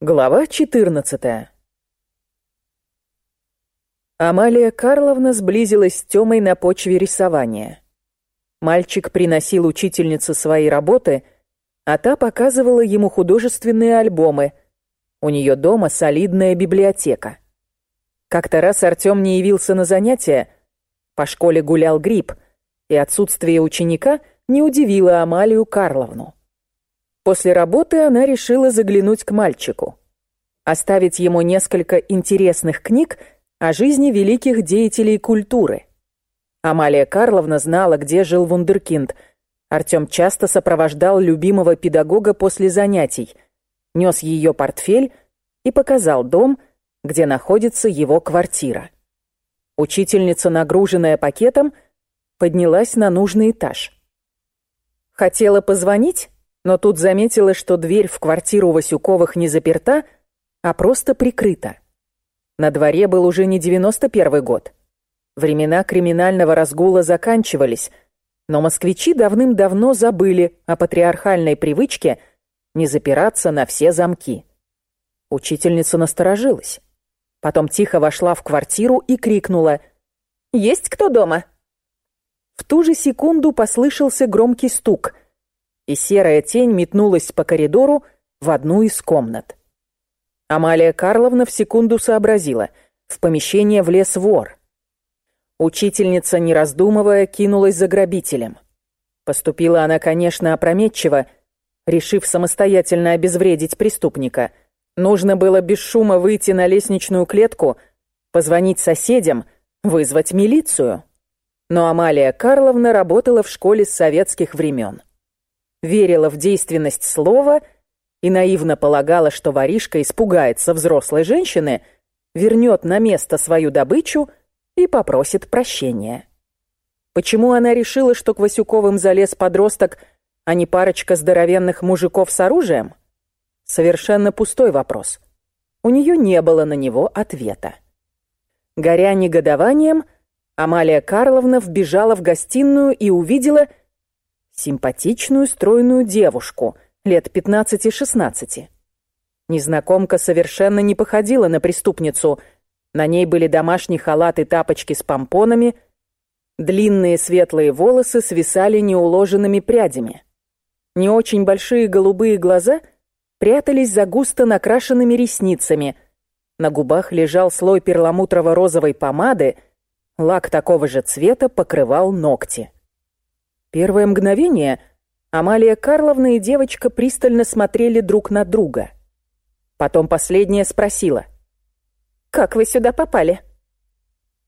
Глава 14 Амалия Карловна сблизилась с Тёмой на почве рисования. Мальчик приносил учительнице свои работы, а та показывала ему художественные альбомы. У нее дома солидная библиотека. Как-то раз Артём не явился на занятия, по школе гулял грипп, и отсутствие ученика не удивило Амалию Карловну. После работы она решила заглянуть к мальчику, оставить ему несколько интересных книг о жизни великих деятелей культуры. Амалия Карловна знала, где жил вундеркинд. Артём часто сопровождал любимого педагога после занятий, нёс её портфель и показал дом, где находится его квартира. Учительница, нагруженная пакетом, поднялась на нужный этаж. Хотела позвонить, но тут заметила, что дверь в квартиру Васюковых не заперта, а просто прикрыта. На дворе был уже не 91 год. Времена криминального разгула заканчивались, но москвичи давным-давно забыли о патриархальной привычке не запираться на все замки. Учительница насторожилась. Потом тихо вошла в квартиру и крикнула «Есть кто дома?» В ту же секунду послышался громкий стук — и серая тень метнулась по коридору в одну из комнат. Амалия Карловна в секунду сообразила. В помещение влез вор. Учительница, не раздумывая, кинулась за грабителем. Поступила она, конечно, опрометчиво, решив самостоятельно обезвредить преступника. Нужно было без шума выйти на лестничную клетку, позвонить соседям, вызвать милицию. Но Амалия Карловна работала в школе с советских времен верила в действенность слова и наивно полагала, что воришка испугается взрослой женщины, вернет на место свою добычу и попросит прощения. Почему она решила, что к Васюковым залез подросток, а не парочка здоровенных мужиков с оружием? Совершенно пустой вопрос. У нее не было на него ответа. Горя негодованием, Амалия Карловна вбежала в гостиную и увидела, симпатичную стройную девушку лет 15-16. Незнакомка совершенно не походила на преступницу. На ней были домашний халат и тапочки с помпонами, длинные светлые волосы свисали неуложенными прядями. Не очень большие голубые глаза прятались за густо накрашенными ресницами. На губах лежал слой перламутрово-розовой помады, лак такого же цвета покрывал ногти. Первое мгновение Амалия Карловна и девочка пристально смотрели друг на друга. Потом последняя спросила. «Как вы сюда попали?»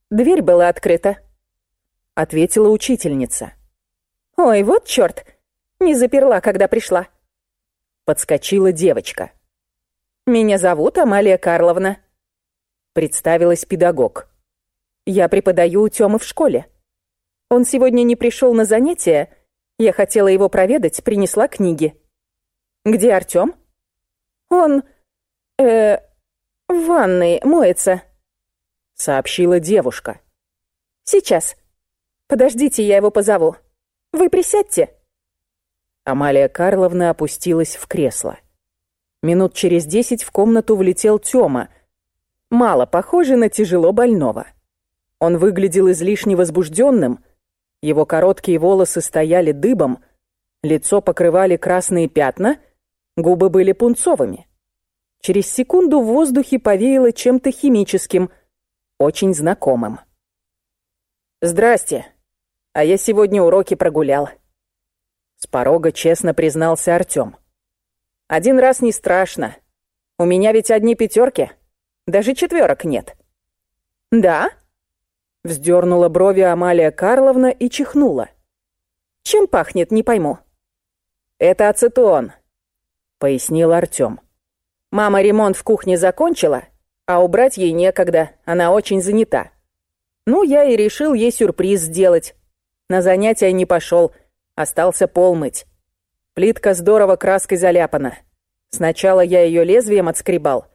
«Дверь была открыта», — ответила учительница. «Ой, вот чёрт! Не заперла, когда пришла!» Подскочила девочка. «Меня зовут Амалия Карловна», — представилась педагог. «Я преподаю у Тёмы в школе». Он сегодня не пришел на занятия. Я хотела его проведать, принесла книги. Где Артём? Он... э... в ванной моется, сообщила девушка. Сейчас. Подождите, я его позову. Вы присядьте. Амалия Карловна опустилась в кресло. Минут через десять в комнату влетел Тёма, мало похожий на тяжело больного. Он выглядел излишне возбужденным, его короткие волосы стояли дыбом, лицо покрывали красные пятна, губы были пунцовыми. Через секунду в воздухе повеяло чем-то химическим, очень знакомым. «Здрасте, а я сегодня уроки прогулял». С порога честно признался Артём. «Один раз не страшно. У меня ведь одни пятерки, даже четверок нет». «Да?» Вздернула брови Амалия Карловна и чихнула. «Чем пахнет, не пойму». «Это ацетон», — пояснил Артём. «Мама ремонт в кухне закончила, а убрать ей некогда, она очень занята. Ну, я и решил ей сюрприз сделать. На занятия не пошел, остался пол мыть. Плитка здорово краской заляпана. Сначала я ее лезвием отскребал,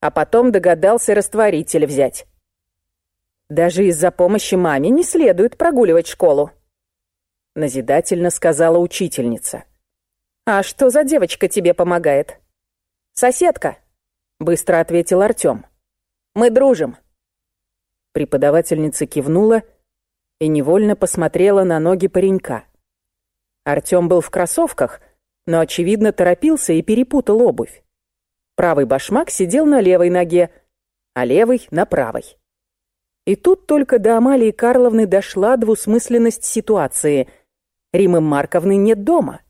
а потом догадался растворитель взять. Даже из-за помощи маме не следует прогуливать школу. Назидательно сказала учительница. А что за девочка тебе помогает? Соседка. быстро ответил Артём. Мы дружим. Преподавательница кивнула и невольно посмотрела на ноги паренька. Артём был в кроссовках, но, очевидно, торопился и перепутал обувь. Правый башмак сидел на левой ноге, а левый — на правой. И тут только до Амалии Карловны дошла двусмысленность ситуации. Римы Марковны нет дома.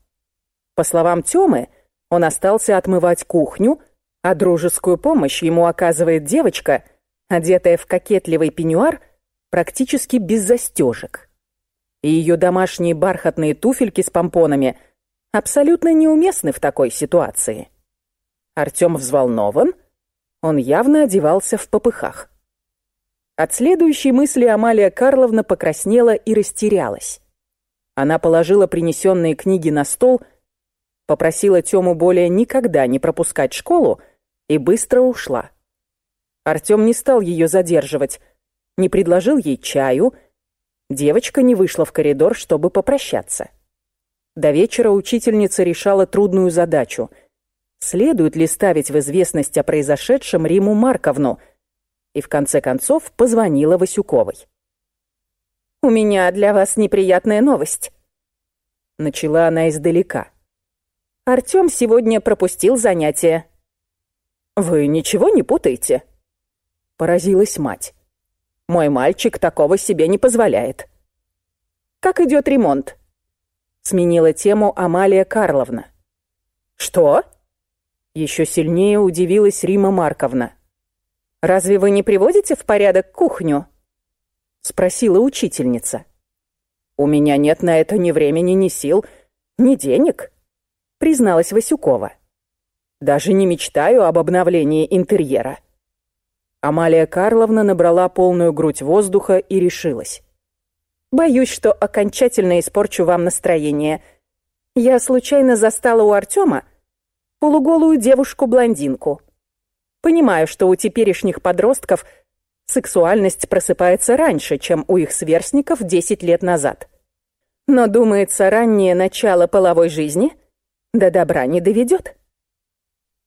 По словам Тёмы, он остался отмывать кухню, а дружескую помощь ему оказывает девочка, одетая в кокетливый пеньюар, практически без застежек. И ее домашние бархатные туфельки с помпонами абсолютно неуместны в такой ситуации. Артём взволнован, он явно одевался в попыхах. От следующей мысли Амалия Карловна покраснела и растерялась. Она положила принесенные книги на стол, попросила Тему более никогда не пропускать школу и быстро ушла. Артем не стал ее задерживать, не предложил ей чаю. Девочка не вышла в коридор, чтобы попрощаться. До вечера учительница решала трудную задачу. Следует ли ставить в известность о произошедшем Риму Марковну – и в конце концов позвонила Васюковой. «У меня для вас неприятная новость», — начала она издалека. «Артём сегодня пропустил занятие». «Вы ничего не путаете?» — поразилась мать. «Мой мальчик такого себе не позволяет». «Как идёт ремонт?» — сменила тему Амалия Карловна. «Что?» — ещё сильнее удивилась Рима Марковна. «Разве вы не приводите в порядок кухню?» — спросила учительница. «У меня нет на это ни времени, ни сил, ни денег», — призналась Васюкова. «Даже не мечтаю об обновлении интерьера». Амалия Карловна набрала полную грудь воздуха и решилась. «Боюсь, что окончательно испорчу вам настроение. Я случайно застала у Артема полуголую девушку-блондинку». Понимаю, что у теперешних подростков сексуальность просыпается раньше, чем у их сверстников 10 лет назад. Но, думается, раннее начало половой жизни до добра не доведет.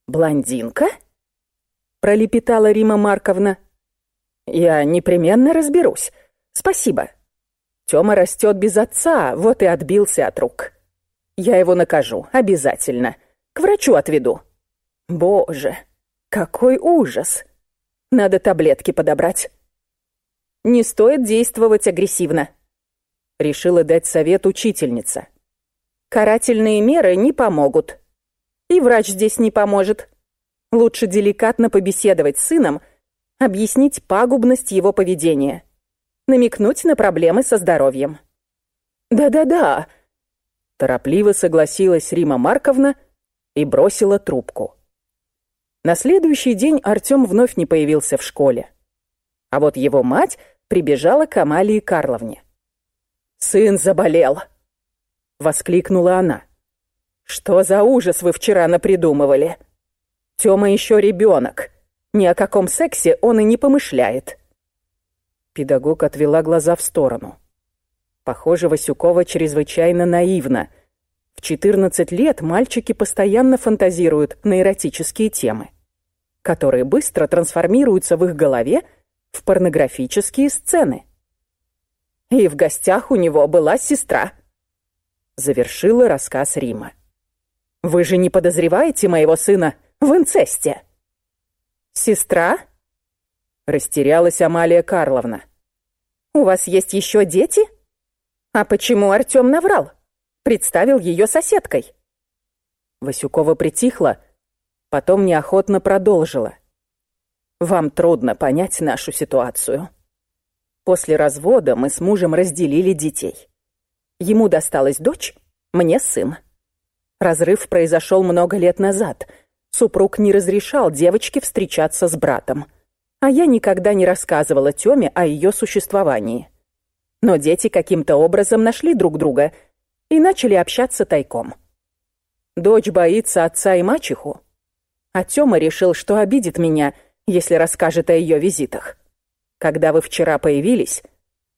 «Блондинка?» — пролепетала Рима Марковна. «Я непременно разберусь. Спасибо. Тёма растет без отца, вот и отбился от рук. Я его накажу, обязательно. К врачу отведу. Боже!» Какой ужас! Надо таблетки подобрать. Не стоит действовать агрессивно. Решила дать совет учительница. Карательные меры не помогут. И врач здесь не поможет. Лучше деликатно побеседовать с сыном, объяснить пагубность его поведения, намекнуть на проблемы со здоровьем. «Да-да-да», — торопливо согласилась Рима Марковна и бросила трубку. На следующий день Артём вновь не появился в школе. А вот его мать прибежала к Амалии Карловне. «Сын заболел!» — воскликнула она. «Что за ужас вы вчера напридумывали? Тёма ещё ребёнок. Ни о каком сексе он и не помышляет». Педагог отвела глаза в сторону. Похоже, Васюкова чрезвычайно наивна. В 14 лет мальчики постоянно фантазируют на эротические темы которые быстро трансформируются в их голове в порнографические сцены. И в гостях у него была сестра. Завершила рассказ Рима. Вы же не подозреваете моего сына в инцесте? Сестра? Растерялась Амалия Карловна. У вас есть еще дети? А почему Артем наврал? Представил ее соседкой. Васюкова притихла, Потом неохотно продолжила. «Вам трудно понять нашу ситуацию. После развода мы с мужем разделили детей. Ему досталась дочь, мне сын. Разрыв произошел много лет назад. Супруг не разрешал девочке встречаться с братом. А я никогда не рассказывала Тёме о ее существовании. Но дети каким-то образом нашли друг друга и начали общаться тайком. Дочь боится отца и мачеху, а Тёма решил, что обидит меня, если расскажет о её визитах. Когда вы вчера появились,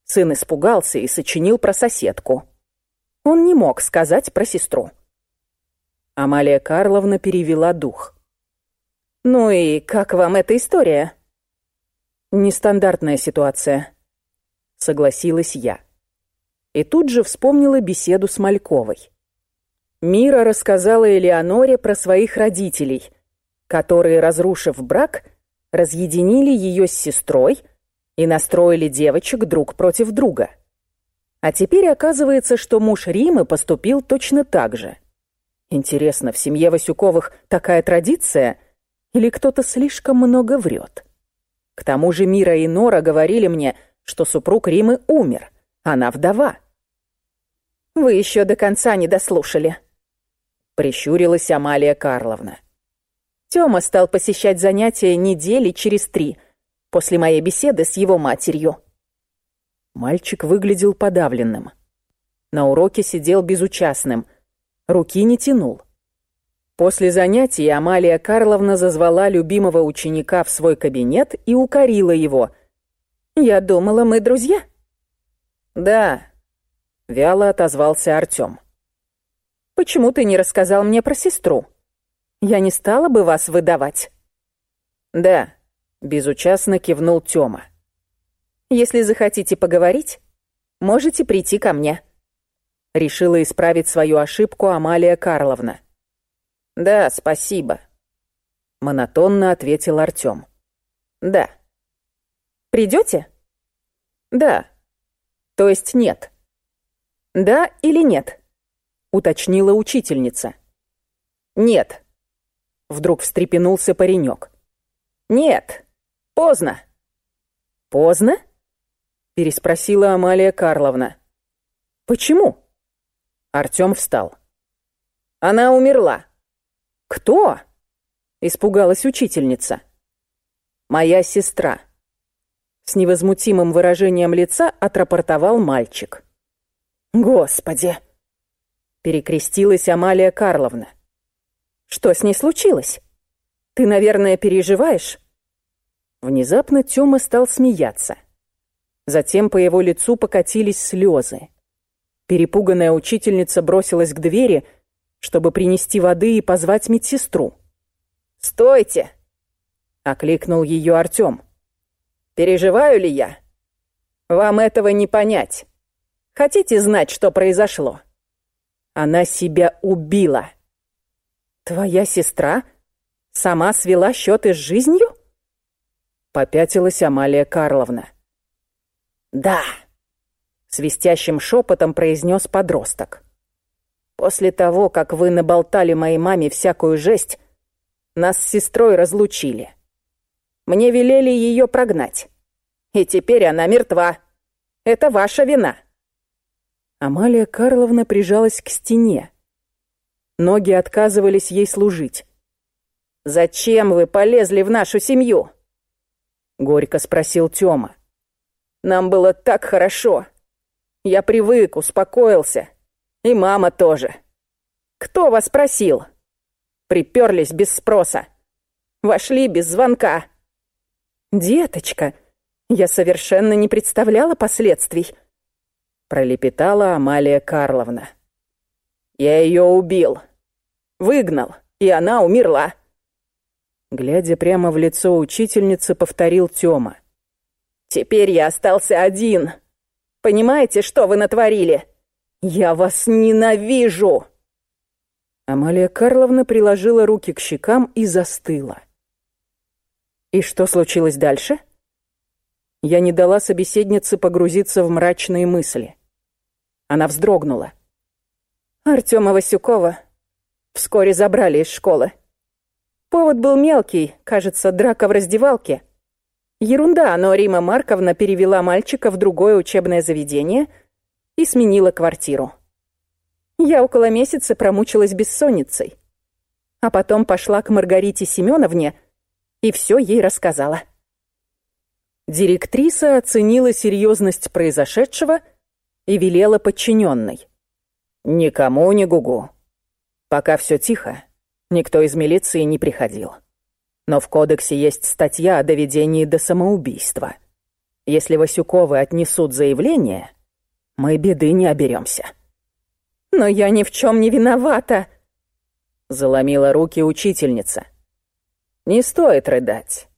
сын испугался и сочинил про соседку. Он не мог сказать про сестру. Амалия Карловна перевела дух. Ну и как вам эта история? Нестандартная ситуация, согласилась я. И тут же вспомнила беседу с Мальковой. Мира рассказала Элеоноре про своих родителей, которые, разрушив брак, разъединили ее с сестрой и настроили девочек друг против друга. А теперь оказывается, что муж Римы поступил точно так же. Интересно, в семье Васюковых такая традиция или кто-то слишком много врет? К тому же Мира и Нора говорили мне, что супруг Римы умер, она вдова. «Вы еще до конца не дослушали», — прищурилась Амалия Карловна. Тёма стал посещать занятия недели через три, после моей беседы с его матерью. Мальчик выглядел подавленным. На уроке сидел безучастным, руки не тянул. После занятий Амалия Карловна зазвала любимого ученика в свой кабинет и укорила его. «Я думала, мы друзья?» «Да», — вяло отозвался Артём. «Почему ты не рассказал мне про сестру? Я не стала бы вас выдавать». «Да», — безучастно кивнул Тёма. Если захотите поговорить, можете прийти ко мне». Решила исправить свою ошибку Амалия Карловна. «Да, спасибо», — монотонно ответил Артём. «Да». «Придёте?» «Да». «То есть нет?» «Да или нет?» — уточнила учительница. «Нет», — вдруг встрепенулся паренек. «Нет, поздно». «Поздно?» переспросила Амалия Карловна. Почему? Артём встал. Она умерла. Кто? испугалась учительница. Моя сестра. С невозмутимым выражением лица отрапортовал мальчик. Господи, перекрестилась Амалия Карловна. Что с ней случилось? Ты, наверное, переживаешь? Внезапно Тёма стал смеяться. Затем по его лицу покатились слезы. Перепуганная учительница бросилась к двери, чтобы принести воды и позвать медсестру. «Стойте!» — окликнул ее Артем. «Переживаю ли я? Вам этого не понять. Хотите знать, что произошло?» Она себя убила. «Твоя сестра сама свела счеты с жизнью?» Попятилась Амалия Карловна. «Да», — свистящим шепотом произнес подросток. «После того, как вы наболтали моей маме всякую жесть, нас с сестрой разлучили. Мне велели ее прогнать. И теперь она мертва. Это ваша вина». Амалия Карловна прижалась к стене. Ноги отказывались ей служить. «Зачем вы полезли в нашу семью?» Горько спросил Тёма. Нам было так хорошо. Я привык, успокоился. И мама тоже. Кто вас просил? Приперлись без спроса. Вошли без звонка. Деточка, я совершенно не представляла последствий. Пролепетала Амалия Карловна. Я ее убил. Выгнал, и она умерла. Глядя прямо в лицо учительницы, повторил Тёма. Теперь я остался один. Понимаете, что вы натворили? Я вас ненавижу!» Амалия Карловна приложила руки к щекам и застыла. «И что случилось дальше?» Я не дала собеседнице погрузиться в мрачные мысли. Она вздрогнула. Артема Васюкова вскоре забрали из школы. Повод был мелкий, кажется, драка в раздевалке. Ерунда, но Рима Марковна перевела мальчика в другое учебное заведение и сменила квартиру. Я около месяца промучилась бессонницей. А потом пошла к Маргарите Семеновне и все ей рассказала. Директриса оценила серьезность произошедшего и велела подчиненной. «Никому не гугу. Пока все тихо, никто из милиции не приходил». Но в кодексе есть статья о доведении до самоубийства. Если Васюковы отнесут заявление, мы беды не оберемся. «Но я ни в чем не виновата!» Заломила руки учительница. Не стоит рыдать.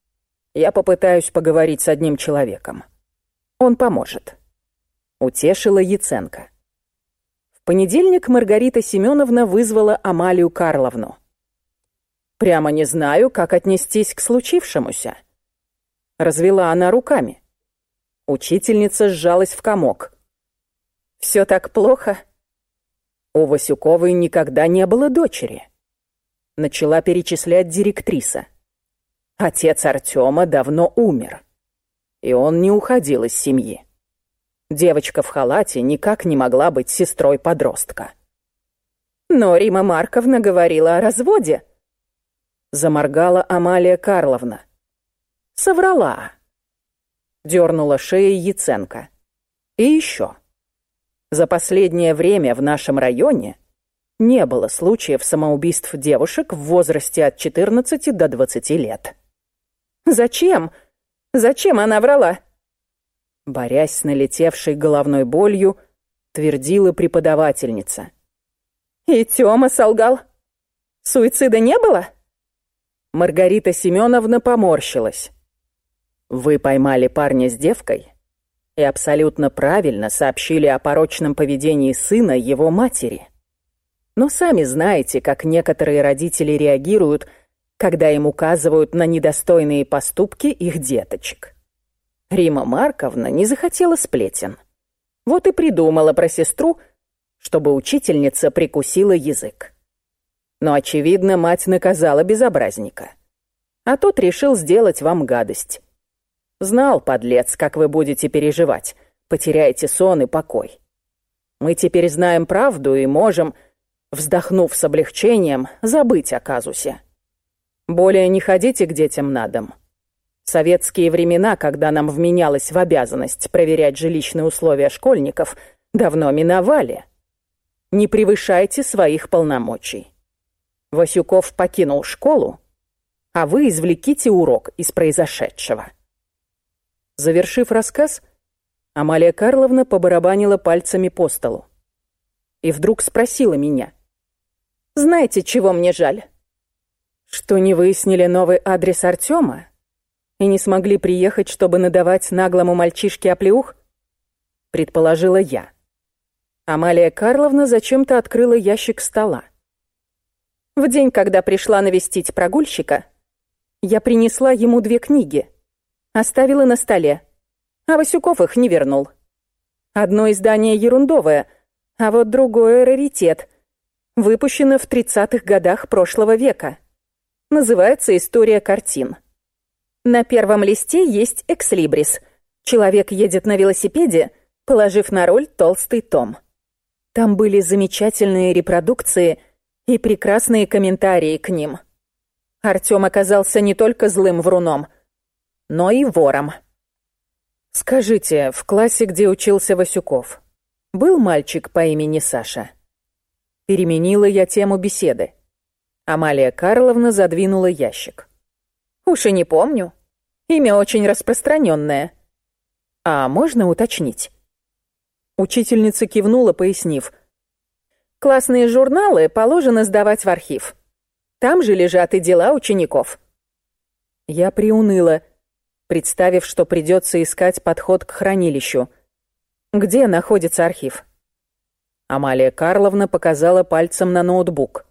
Я попытаюсь поговорить с одним человеком. Он поможет. Утешила Яценко. Понедельник Маргарита Семеновна вызвала Амалию Карловну. Прямо не знаю, как отнестись к случившемуся. Развела она руками. Учительница сжалась в комок. Все так плохо? У Васюковой никогда не было дочери. Начала перечислять директриса. Отец Артема давно умер. И он не уходил из семьи. Девочка в халате никак не могла быть сестрой подростка. Но Рима Марковна говорила о разводе. Заморгала Амалия Карловна. Соврала. Дернула шеей Яценко. И еще. За последнее время в нашем районе не было случаев самоубийств девушек в возрасте от 14 до 20 лет. Зачем? Зачем она врала? Борясь с налетевшей головной болью, твердила преподавательница. И Тёма солгал. Суицида не было? Маргарита Семеновна поморщилась. Вы поймали парня с девкой и абсолютно правильно сообщили о порочном поведении сына его матери. Но сами знаете, как некоторые родители реагируют, когда им указывают на недостойные поступки их деточек. Рима Марковна не захотела сплетен. Вот и придумала про сестру, чтобы учительница прикусила язык. Но, очевидно, мать наказала безобразника. А тот решил сделать вам гадость. Знал, подлец, как вы будете переживать, потеряете сон и покой. Мы теперь знаем правду и можем, вздохнув с облегчением, забыть о казусе. Более не ходите к детям на дом. Советские времена, когда нам вменялось в обязанность проверять жилищные условия школьников, давно миновали. Не превышайте своих полномочий. Васюков покинул школу, а вы извлеките урок из произошедшего. Завершив рассказ, Амалия Карловна побарабанила пальцами по столу. И вдруг спросила меня. «Знаете, чего мне жаль?» «Что не выяснили новый адрес Артема и не смогли приехать, чтобы надавать наглому мальчишке оплеух?» Предположила я. Амалия Карловна зачем-то открыла ящик стола. В день, когда пришла навестить прогульщика, я принесла ему две книги — Оставила на столе. А Васюков их не вернул. Одно издание ерундовое, а вот другое раритет. Выпущено в 30-х годах прошлого века. Называется «История картин». На первом листе есть экслибрис. Человек едет на велосипеде, положив на роль толстый том. Там были замечательные репродукции и прекрасные комментарии к ним. Артём оказался не только злым вруном — но и вором. «Скажите, в классе, где учился Васюков, был мальчик по имени Саша?» Переменила я тему беседы. Амалия Карловна задвинула ящик. «Уж и не помню. Имя очень распространенное. А можно уточнить?» Учительница кивнула, пояснив. «Классные журналы положено сдавать в архив. Там же лежат и дела учеников». Я приуныла, представив, что придется искать подход к хранилищу. Где находится архив? Амалия Карловна показала пальцем на ноутбук.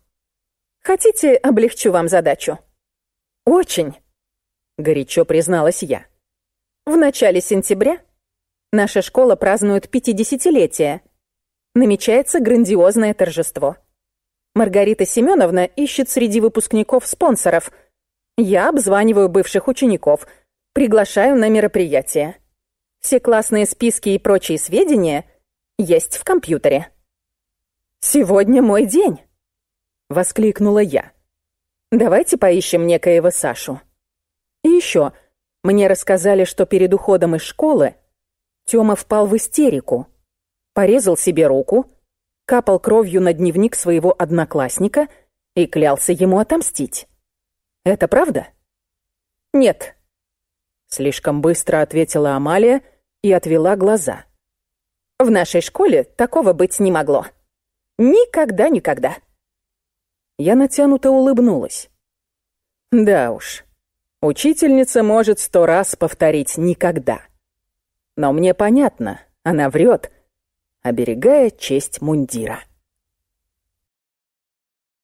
«Хотите, облегчу вам задачу?» «Очень», — горячо призналась я. «В начале сентября наша школа празднует пятидесятилетие. Намечается грандиозное торжество. Маргарита Семеновна ищет среди выпускников спонсоров. Я обзваниваю бывших учеников — Приглашаю на мероприятие. Все классные списки и прочие сведения есть в компьютере. «Сегодня мой день!» — воскликнула я. «Давайте поищем некоего Сашу. И еще, мне рассказали, что перед уходом из школы Тёма впал в истерику, порезал себе руку, капал кровью на дневник своего одноклассника и клялся ему отомстить. Это правда? Нет, Слишком быстро ответила Амалия и отвела глаза. В нашей школе такого быть не могло. Никогда-никогда. Я натянуто улыбнулась. Да уж, Учительница может сто раз повторить «никогда». Но мне понятно, она врет, оберегая честь мундира.